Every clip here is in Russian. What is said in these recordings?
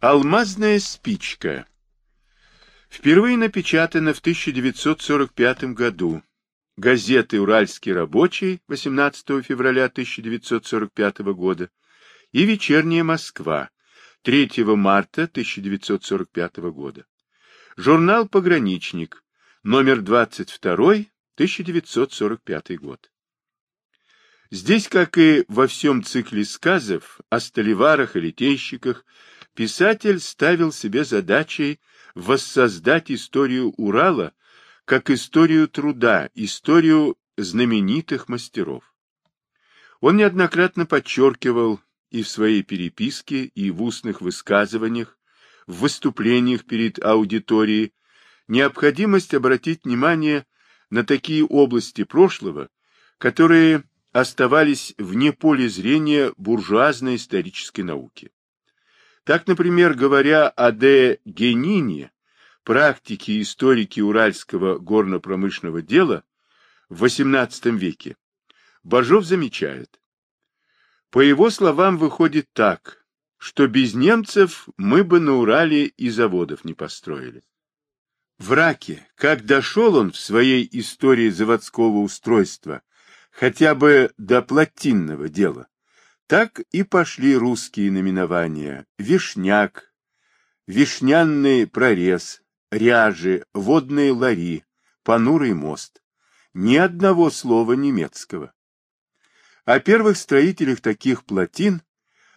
Алмазная спичка. Впервые напечатана в 1945 году. Газеты «Уральский рабочий» 18 февраля 1945 года и «Вечерняя Москва» 3 марта 1945 года. Журнал «Пограничник», номер 22, 1945 год. Здесь, как и во всем цикле сказов о столеварах и литейщиках, писатель ставил себе задачей воссоздать историю Урала как историю труда, историю знаменитых мастеров. Он неоднократно подчеркивал и в своей переписке, и в устных высказываниях, в выступлениях перед аудиторией необходимость обратить внимание на такие области прошлого, которые оставались вне поля зрения буржуазной исторической науки. Так, например, говоря о де Генине, практике и историке уральского горно-промышленного дела в XVIII веке, Бажов замечает. По его словам, выходит так, что без немцев мы бы на Урале и заводов не построили. В Раке, как дошел он в своей истории заводского устройства хотя бы до плотинного дела, так и пошли русские наименования «Вишняк», «Вишнянный прорез», «Ряжи», «Водные лари», «Понурый мост». Ни одного слова немецкого. О первых строителях таких плотин,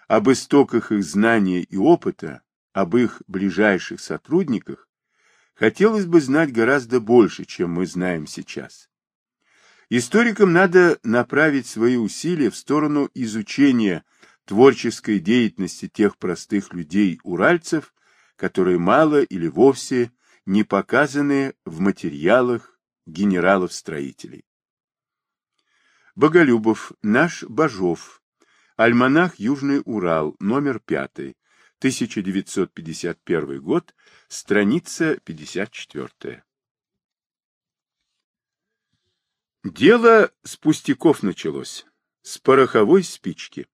об истоках их знания и опыта, об их ближайших сотрудниках, хотелось бы знать гораздо больше, чем мы знаем сейчас. Историкам надо направить свои усилия в сторону изучения творческой деятельности тех простых людей-уральцев, которые мало или вовсе не показаны в материалах генералов-строителей. Боголюбов, наш Бажов, Альманах Южный Урал, номер 5, 1951 год, страница 54. Дело с пустяков началось, с пороховой спички.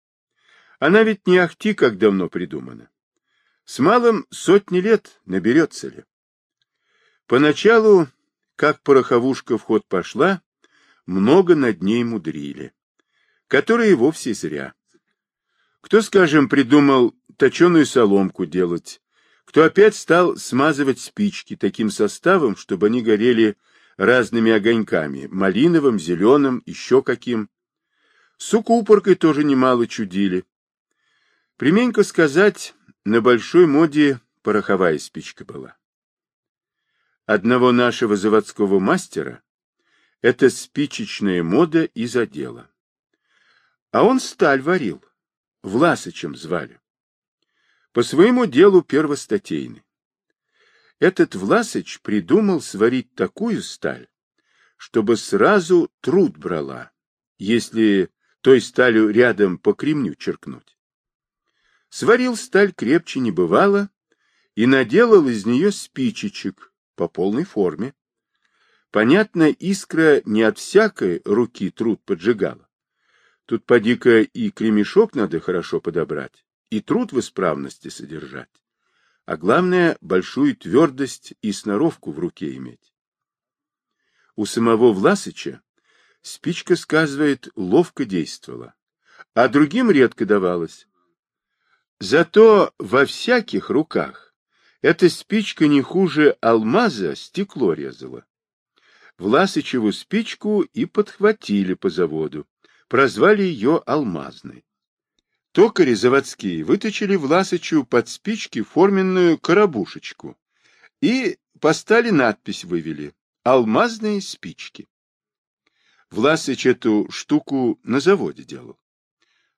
Она ведь не ахти, как давно придумана. С малым сотни лет наберется ли. Поначалу, как пороховушка в ход пошла, много над ней мудрили, которые вовсе зря. Кто, скажем, придумал точеную соломку делать, кто опять стал смазывать спички таким составом, чтобы они горели разными огоньками, малиновым, зеленым, еще каким. С укупоркой тоже немало чудили. Применько сказать, на большой моде пороховая спичка была. Одного нашего заводского мастера эта спичечная мода и задела. А он сталь варил, Власычем звали. По своему делу первостатейный. Этот Власыч придумал сварить такую сталь, чтобы сразу труд брала, если той сталью рядом по кремню черкнуть. Сварил сталь крепче не бывало и наделал из нее спичечек по полной форме. Понятно, искра не от всякой руки труд поджигала. Тут поди-ка и кремешок надо хорошо подобрать, и труд в исправности содержать а главное, большую твердость и сноровку в руке иметь. У самого Власыча спичка, сказывает, ловко действовала, а другим редко давалась. Зато во всяких руках эта спичка не хуже алмаза стекло резала. Власычеву спичку и подхватили по заводу, прозвали ее алмазной. Токари заводские выточили Власычу под спички форменную коробушечку и постали надпись вывели «Алмазные спички». Власыч эту штуку на заводе делал.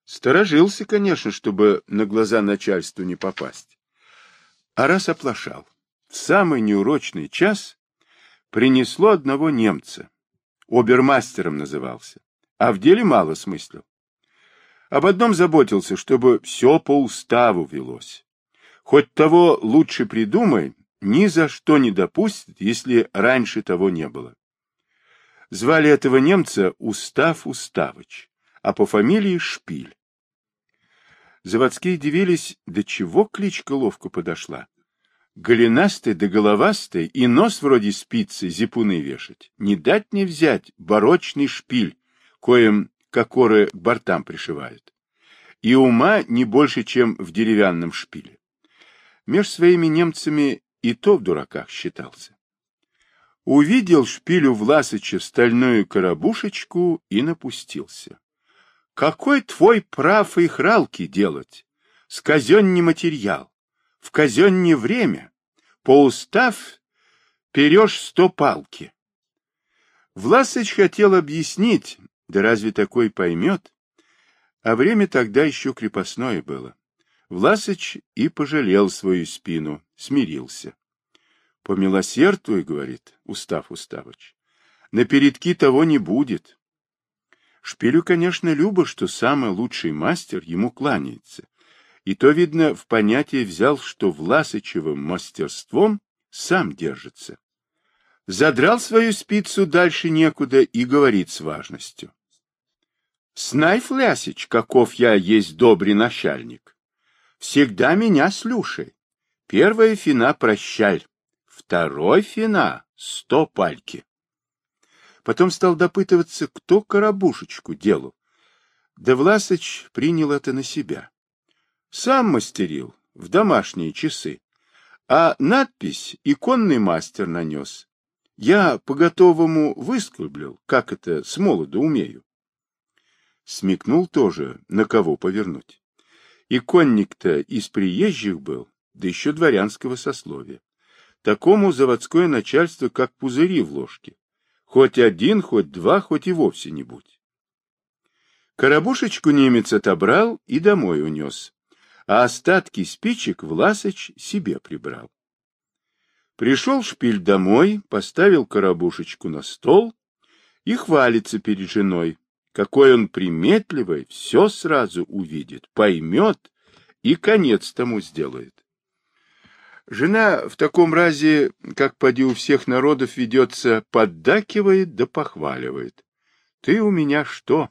Сторожился, конечно, чтобы на глаза начальству не попасть. А раз оплошал, в самый неурочный час принесло одного немца, обермастером назывался, а в деле мало смыслил. Об одном заботился, чтобы все по уставу велось. Хоть того лучше придумай, ни за что не допустит, если раньше того не было. Звали этого немца Устав Уставыч, а по фамилии Шпиль. Заводские дивились, до чего кличка ловко подошла. Голенастый да головастый и нос вроде спицы зипуны вешать. Не дать не взять барочный шпиль, коим кокоры к бортам пришивают. И ума не больше, чем в деревянном шпиле. Меж своими немцами и то в дураках считался. Увидел шпилю Власыча стальную коробушечку и напустился. Какой твой прав и хралки делать? С казенни материал, в казенне время, по устав перешь сто палки. Власыч хотел объяснить, да разве такой поймет? А время тогда еще крепостное было. Власыч и пожалел свою спину, смирился. Помилосердуй, говорит Устав Уставыч, на передки того не будет. Шпилю, конечно, любо, что самый лучший мастер ему кланяется. И то, видно, в понятие взял, что Власычевым мастерством сам держится. Задрал свою спицу дальше некуда и говорит с важностью. Знай, Флясич, каков я есть добрый начальник. Всегда меня слушай. Первая фина прощаль, второй фина сто пальки. Потом стал допытываться, кто коробушечку делал. Да Власыч принял это на себя. Сам мастерил в домашние часы, а надпись иконный мастер нанес. Я по-готовому выскоблил, как это с молоду умею. Смекнул тоже, на кого повернуть. Иконник-то из приезжих был, да еще дворянского сословия. Такому заводское начальство, как пузыри в ложке. Хоть один, хоть два, хоть и вовсе не будь. Коробушечку немец отобрал и домой унес, а остатки спичек Власыч себе прибрал. Пришел шпиль домой, поставил коробушечку на стол и хвалится перед женой. Какой он приметливый, все сразу увидит, поймет и конец тому сделает. Жена в таком разе, как поди у всех народов ведется, поддакивает да похваливает. Ты у меня что?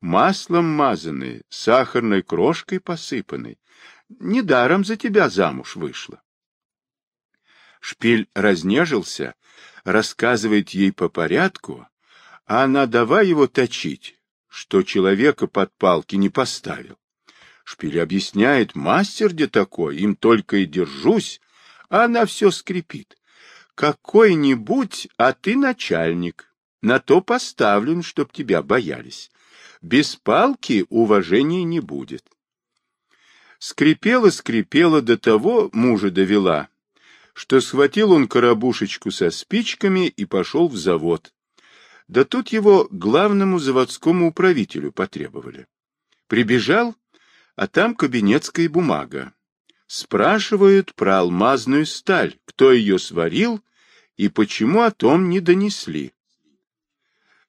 Маслом мазанный, сахарной крошкой посыпанный. Недаром за тебя замуж вышла. Шпиль разнежился, рассказывает ей по порядку, а она давай его точить, что человека под палки не поставил. Шпиль объясняет, мастер где такой, им только и держусь, а она все скрипит. Какой-нибудь, а ты начальник, на то поставлен, чтоб тебя боялись. Без палки уважения не будет. Скрипела-скрипела до того, мужа довела, что схватил он коробушечку со спичками и пошел в завод. Да тут его главному заводскому управителю потребовали. Прибежал, а там кабинетская бумага. Спрашивают про алмазную сталь, кто ее сварил и почему о том не донесли.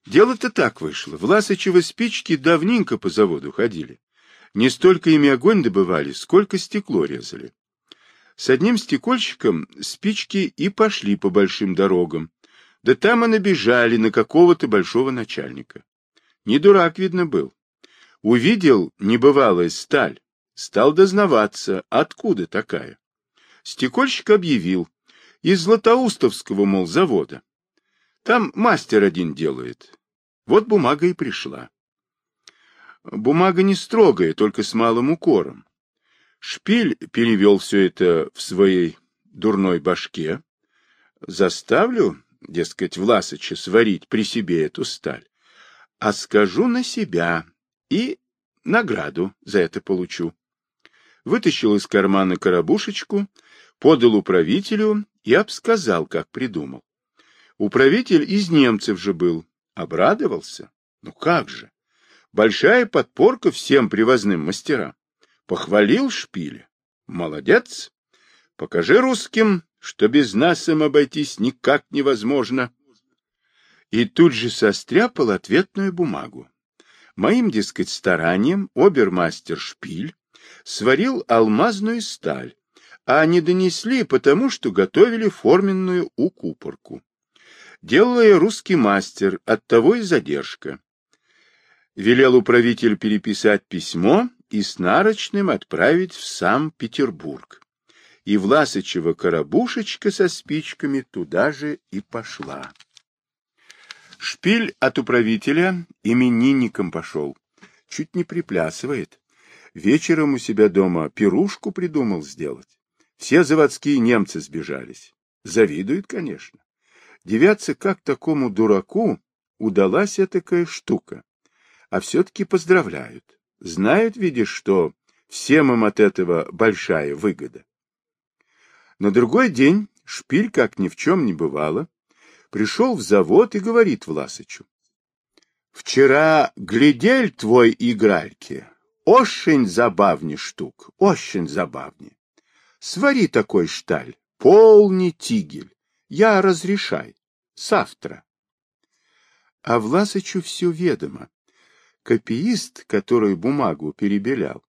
Дело-то так вышло. Власычевы спички давненько по заводу ходили. Не столько ими огонь добывали, сколько стекло резали. С одним стекольщиком спички и пошли по большим дорогам, да там и набежали на какого-то большого начальника. Не дурак, видно, был. Увидел небывалая сталь, стал дознаваться, откуда такая. Стекольщик объявил, из Златоустовского, мол, завода. Там мастер один делает. Вот бумага и пришла. Бумага не строгая, только с малым укором. Шпиль перевел все это в своей дурной башке. Заставлю, дескать, Власыча сварить при себе эту сталь, а скажу на себя и награду за это получу. Вытащил из кармана коробушечку, подал управителю и обсказал, как придумал. Управитель из немцев же был, обрадовался. Ну как же! Большая подпорка всем привозным мастерам. Похвалил шпиля. Молодец. Покажи русским, что без нас им обойтись никак невозможно. И тут же состряпал ответную бумагу. Моим, дескать, старанием обермастер Шпиль сварил алмазную сталь, а не донесли потому, что готовили форменную укупорку. Делал ее русский мастер, оттого и задержка велел управитель переписать письмо и с нарочным отправить в сам Петербург. И Власычева коробушечка со спичками туда же и пошла. Шпиль от управителя именинником пошел. Чуть не приплясывает. Вечером у себя дома пирушку придумал сделать. Все заводские немцы сбежались. Завидует, конечно. Девятся, как такому дураку удалась этакая штука. А все-таки поздравляют. Знают, видишь, что всем им от этого большая выгода. На другой день Шпиль, как ни в чем не бывало, пришел в завод и говорит Власычу. Вчера глядель твой игральки. Очень забавный штук, очень забавный. Свари такой шталь, полный тигель. Я разрешай. Завтра. А Власычу все ведомо. Копиист, который бумагу перебелял,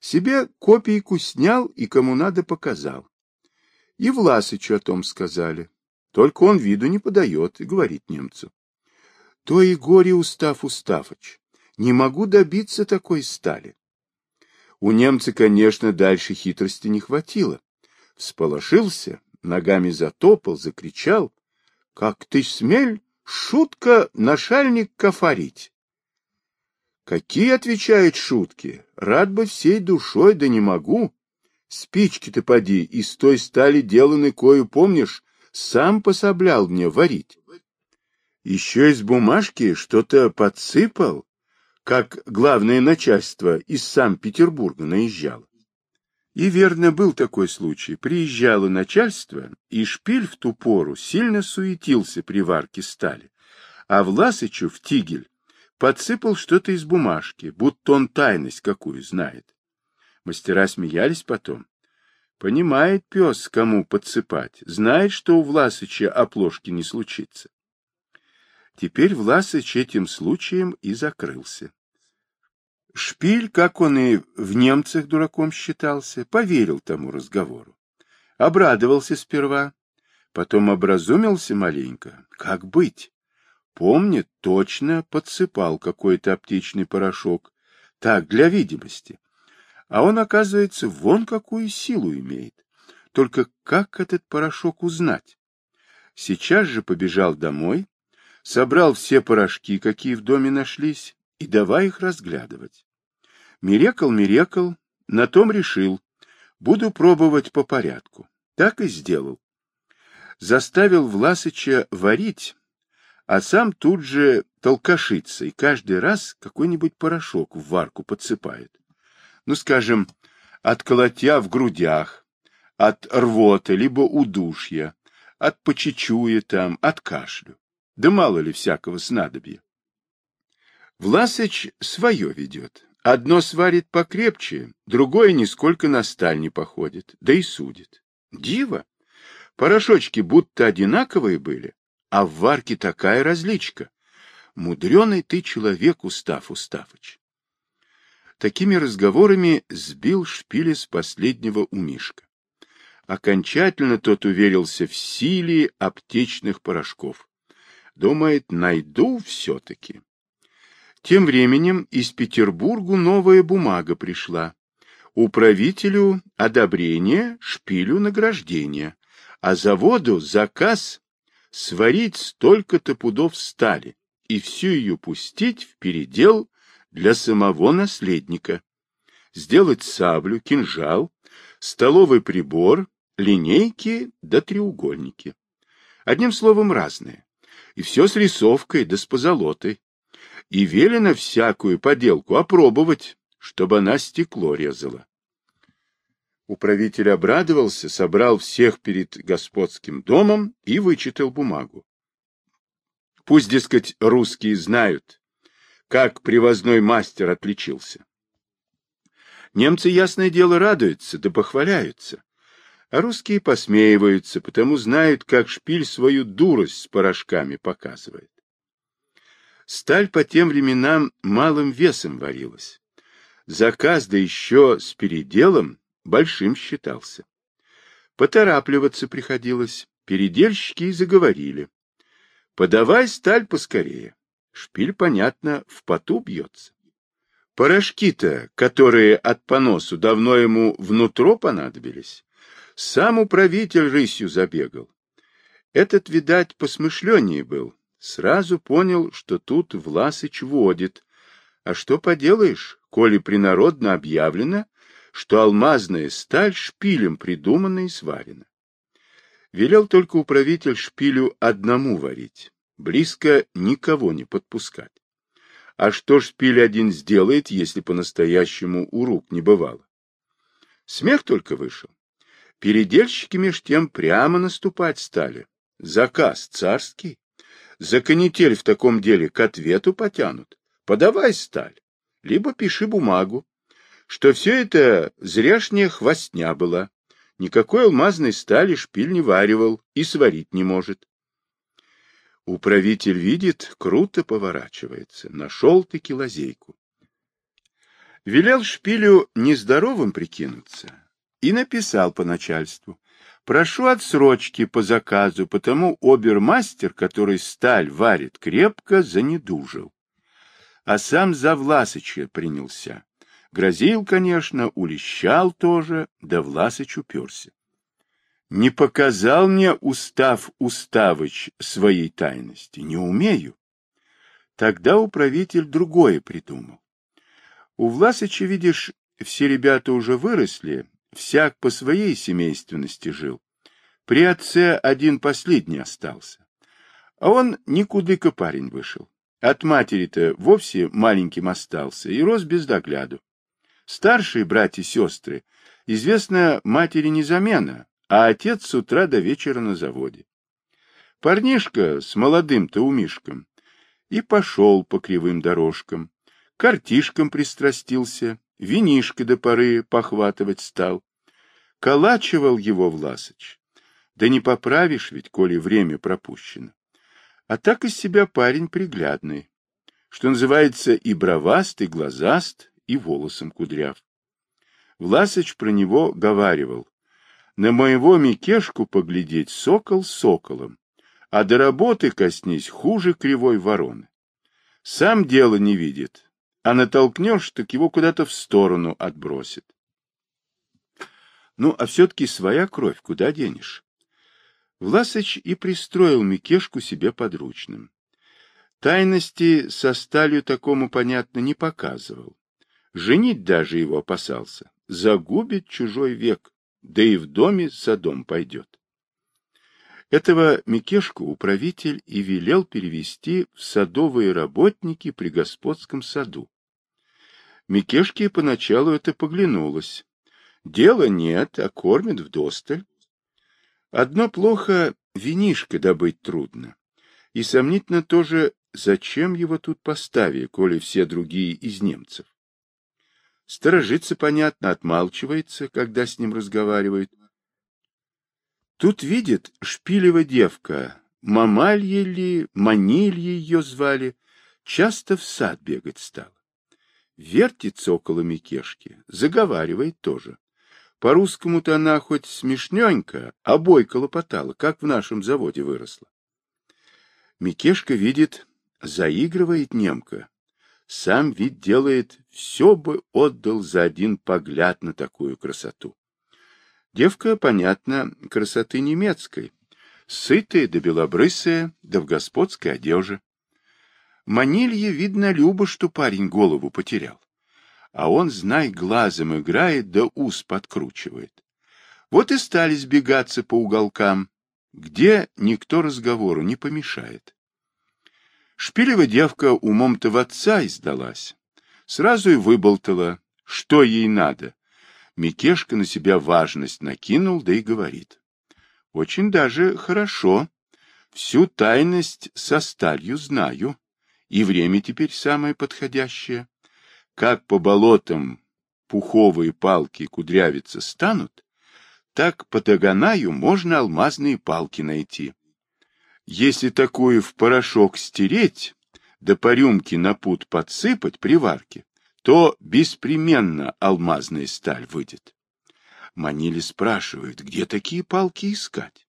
себе копийку снял и кому надо показал. И Власычу о том сказали. Только он виду не подает и говорит немцу. То и горе, Устав Уставыч, не могу добиться такой стали. У немца, конечно, дальше хитрости не хватило. Всполошился, ногами затопал, закричал. — Как ты смель, шутка, нашальник кафарить! Какие, отвечают шутки? Рад бы всей душой, да не могу. Спички-то поди, из той стали деланы кою, помнишь, сам пособлял мне варить. Еще из бумажки что-то подсыпал, как главное начальство из Санкт-Петербурга наезжало. И верно был такой случай. Приезжало начальство, и шпиль в ту пору сильно суетился при варке стали, а Власычу в тигель подсыпал что-то из бумажки, будто он тайность какую знает. Мастера смеялись потом. Понимает пес, кому подсыпать, знает, что у Власыча оплошки не случится. Теперь Власыч этим случаем и закрылся. Шпиль, как он и в немцах дураком считался, поверил тому разговору. Обрадовался сперва, потом образумился маленько. Как быть? Помнит, точно подсыпал какой-то аптечный порошок. Так, для видимости. А он, оказывается, вон какую силу имеет. Только как этот порошок узнать? Сейчас же побежал домой, собрал все порошки, какие в доме нашлись, и давай их разглядывать. Мирекал, мирекал, на том решил, буду пробовать по порядку. Так и сделал. Заставил Власыча варить, а сам тут же толкашится и каждый раз какой-нибудь порошок в варку подсыпает. Ну, скажем, от колотя в грудях, от рвоты, либо удушья, от почечуя там, от кашлю. Да мало ли всякого снадобья. Власыч свое ведет. Одно сварит покрепче, другое нисколько на сталь не походит, да и судит. Диво! Порошочки будто одинаковые были, а в варке такая различка. Мудреный ты человек, Устав Уставыч. Такими разговорами сбил шпили с последнего у Мишка. Окончательно тот уверился в силе аптечных порошков. Думает, найду все-таки. Тем временем из Петербургу новая бумага пришла. Управителю одобрение, шпилю награждение, а заводу заказ сварить столько-то пудов стали и всю ее пустить в передел для самого наследника. Сделать саблю, кинжал, столовый прибор, линейки да треугольники. Одним словом, разные. И все с рисовкой да с позолотой. И велено всякую поделку опробовать, чтобы она стекло резала. Управитель обрадовался, собрал всех перед господским домом и вычитал бумагу. Пусть, дескать, русские знают, как привозной мастер отличился. Немцы, ясное дело, радуются да похваляются, а русские посмеиваются, потому знают, как шпиль свою дурость с порошками показывает. Сталь по тем временам малым весом варилась. Заказ, да еще с переделом, большим считался. Поторапливаться приходилось, передельщики и заговорили. Подавай сталь поскорее. Шпиль, понятно, в поту бьется. Порошки-то, которые от поносу давно ему внутро понадобились, сам управитель рысью забегал. Этот, видать, посмышленнее был. Сразу понял, что тут Власыч водит. А что поделаешь, коли принародно объявлено, что алмазная сталь шпилем придумана и сварена. Велел только управитель шпилю одному варить, близко никого не подпускать. А что шпиль один сделает, если по-настоящему у не бывало? Смех только вышел. Передельщики меж тем прямо наступать стали. Заказ царский. За канитель в таком деле к ответу потянут. Подавай сталь, либо пиши бумагу, что все это зряшняя хвостня была. Никакой алмазной стали шпиль не варивал и сварить не может. Управитель видит, круто поворачивается, нашел-таки лазейку. Велел шпилю нездоровым прикинуться и написал по начальству. Прошу отсрочки по заказу, потому обермастер, который сталь варит крепко, занедужил. А сам за Власыча принялся. Грозил, конечно, улещал тоже, да Власыч уперся. Не показал мне устав Уставыч своей тайности, не умею. Тогда управитель другое придумал. У Власыча, видишь, все ребята уже выросли, всяк по своей семейственности жил. При отце один последний остался. А он никудыка парень вышел. От матери-то вовсе маленьким остался и рос без догляду. Старшие братья и сестры, известно, матери не замена, а отец с утра до вечера на заводе. Парнишка с молодым-то умишком и пошел по кривым дорожкам, картишкам пристрастился, винишко до поры похватывать стал. Калачивал его Власыч. Да не поправишь ведь, коли время пропущено. А так из себя парень приглядный, что называется и броваст, и глазаст, и волосом кудряв. Власыч про него говаривал. На моего Микешку поглядеть сокол соколом, а до работы коснись хуже кривой вороны. Сам дело не видит, а натолкнешь, так его куда-то в сторону отбросит. Ну, а все-таки своя кровь, куда денешь? Власыч и пристроил Микешку себе подручным. Тайности со сталью такому, понятно, не показывал. Женить даже его опасался. Загубит чужой век, да и в доме садом пойдет. Этого Микешку управитель и велел перевести в садовые работники при господском саду. Микешке поначалу это поглянулось. Дела нет, а кормят вдосталь. Одно плохо — винишко добыть трудно. И сомнительно тоже, зачем его тут поставили, коли все другие из немцев. Сторожится, понятно, отмалчивается, когда с ним разговаривают. Тут видит шпилева девка, Мамалье ли, Манилье ее звали, часто в сад бегать стала. Вертится около Микешки, заговаривает тоже. По-русскому-то она хоть смешненько, а бойко лопотала, как в нашем заводе выросла. Микешка видит, заигрывает немка. Сам вид делает, все бы отдал за один погляд на такую красоту. Девка, понятно, красоты немецкой, сытая да белобрысая, да в господской одежде. Манилье, видно, любо, что парень голову потерял. А он, знай, глазом играет да ус подкручивает. Вот и стали сбегаться по уголкам, где никто разговору не помешает. Шпилева девка умом-то в отца издалась. Сразу и выболтала, что ей надо, Микешка на себя важность накинул, да и говорит. Очень даже хорошо. Всю тайность со сталью знаю. И время теперь самое подходящее. Как по болотам пуховые палки кудрявиться станут, так по Таганаю можно алмазные палки найти. Если такую в порошок стереть, да по рюмке на пуд подсыпать при варке, то беспременно алмазная сталь выйдет. Манили спрашивает, где такие палки искать?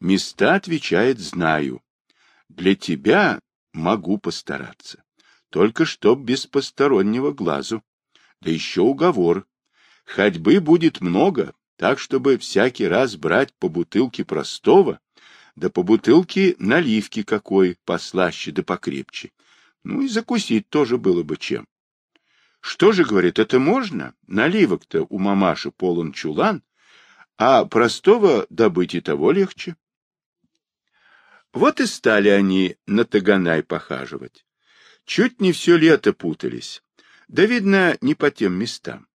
Места, отвечает, знаю. Для тебя могу постараться. только чтоб без постороннего глазу. Да еще уговор. Ходьбы будет много, так, чтобы всякий раз брать по бутылке простого, да по бутылке наливки какой, послаще да покрепче. Ну и закусить тоже было бы чем. Что же, говорит, это можно? Наливок-то у мамаши полон чулан, а простого добыть и того легче. Вот и стали они на Таганай похаживать. Чуть не все лето путались. Да, видно, не по тем местам.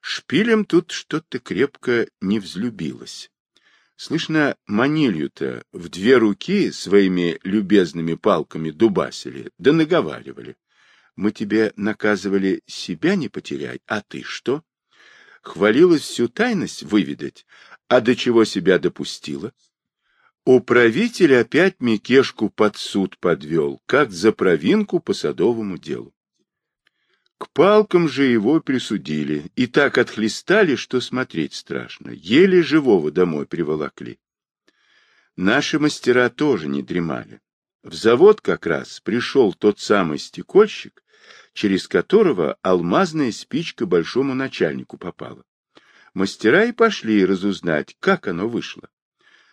Шпилем тут что-то крепко не взлюбилось. Слышно, манилью-то в две руки своими любезными палками дубасили, да наговаривали. Мы тебе наказывали себя не потерять, а ты что? Хвалилась всю тайность выведать, а до чего себя допустила? Управитель опять Микешку под суд подвел, как за провинку по садовому делу. К палкам же его присудили, и так отхлестали, что смотреть страшно. Еле живого домой приволокли. Наши мастера тоже не дремали. В завод как раз пришел тот самый стекольщик, через которого алмазная спичка большому начальнику попала. Мастера и пошли разузнать, как оно вышло.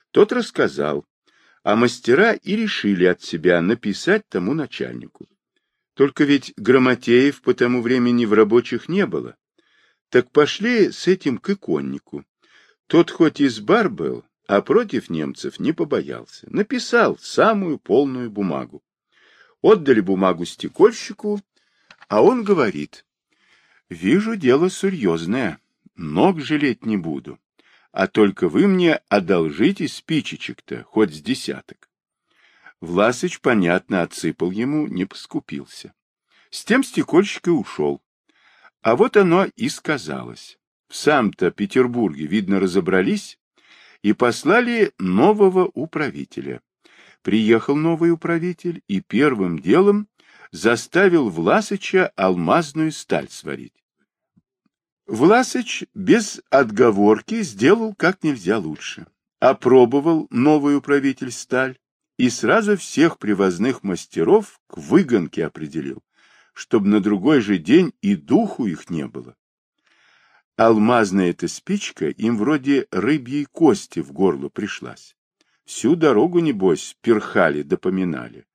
Тот рассказал, а мастера и решили от себя написать тому начальнику. Только ведь Грамотеев по тому времени в рабочих не было. Так пошли с этим к иконнику. Тот хоть из бар был, а против немцев не побоялся. Написал самую полную бумагу. Отдали бумагу стекольщику, а он говорит, «Вижу, дело серьезное, ног жалеть не буду, а только вы мне одолжите спичечек-то, хоть с десяток». Власыч, понятно, отсыпал ему, не поскупился. С тем стекольщик и ушел. А вот оно и сказалось. В сам-то Петербурге, видно, разобрались и послали нового управителя. Приехал новый управитель и первым делом заставил Власыча алмазную сталь сварить. Власыч без отговорки сделал как нельзя лучше. Опробовал новый управитель сталь, и сразу всех привозных мастеров к выгонке определил, чтобы на другой же день и духу их не было. Алмазная эта спичка им вроде рыбьей кости в горло пришлась. Всю дорогу, небось, перхали да поминали.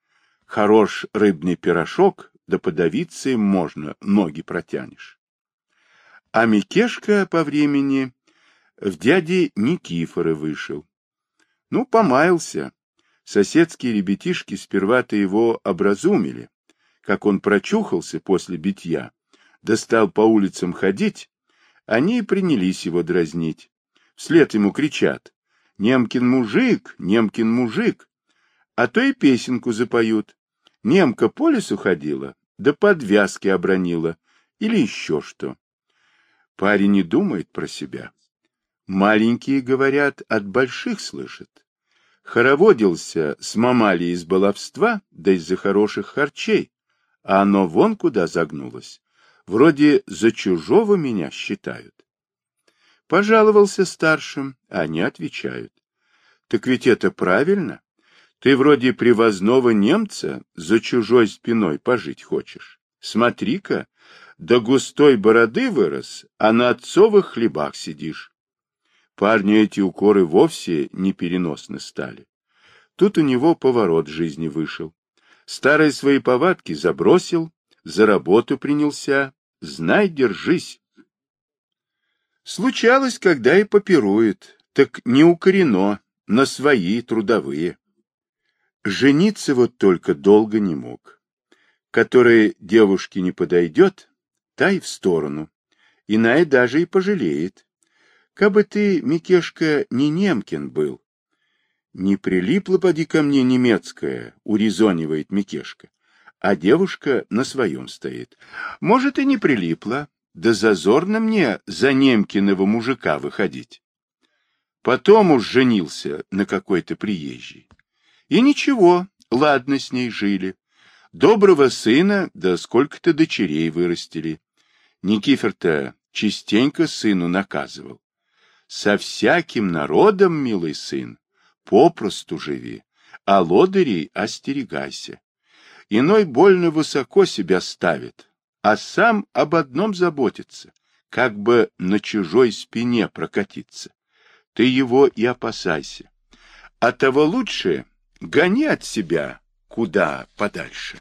Хорош рыбный пирожок, да подавиться им можно, ноги протянешь. А Микешка по времени в дяде Никифора вышел. Ну, помаялся, Соседские ребятишки сперва-то его образумили. Как он прочухался после битья, достал по улицам ходить, они и принялись его дразнить. Вслед ему кричат «Немкин мужик! Немкин мужик!» А то и песенку запоют. Немка по лесу ходила, да подвязки обронила, или еще что. Парень не думает про себя. Маленькие, говорят, от больших слышат хороводился с мамалией из баловства, да из-за хороших харчей, а оно вон куда загнулось. Вроде за чужого меня считают. Пожаловался старшим, а они отвечают. Так ведь это правильно. Ты вроде привозного немца за чужой спиной пожить хочешь. Смотри-ка, до густой бороды вырос, а на отцовых хлебах сидишь. Парню эти укоры вовсе непереносны стали. Тут у него поворот жизни вышел. Старые свои повадки забросил, за работу принялся. Знай, держись. Случалось, когда и попирует, так не укорено, на свои трудовые. Жениться вот только долго не мог. Которой девушке не подойдет, та и в сторону. Иная даже и пожалеет. Кабы ты, Микешка, не немкин был. Не прилипла, поди ко мне, немецкая, урезонивает Микешка. А девушка на своем стоит. Может, и не прилипла, да зазорно мне за немкиного мужика выходить. Потом уж женился на какой-то приезжей. И ничего, ладно с ней жили. Доброго сына, да сколько-то дочерей вырастили. Никифор-то частенько сыну наказывал. Со всяким народом, милый сын, попросту живи, а лодырей остерегайся. Иной больно высоко себя ставит, а сам об одном заботится, как бы на чужой спине прокатиться. Ты его и опасайся. А того лучше гони от себя куда подальше.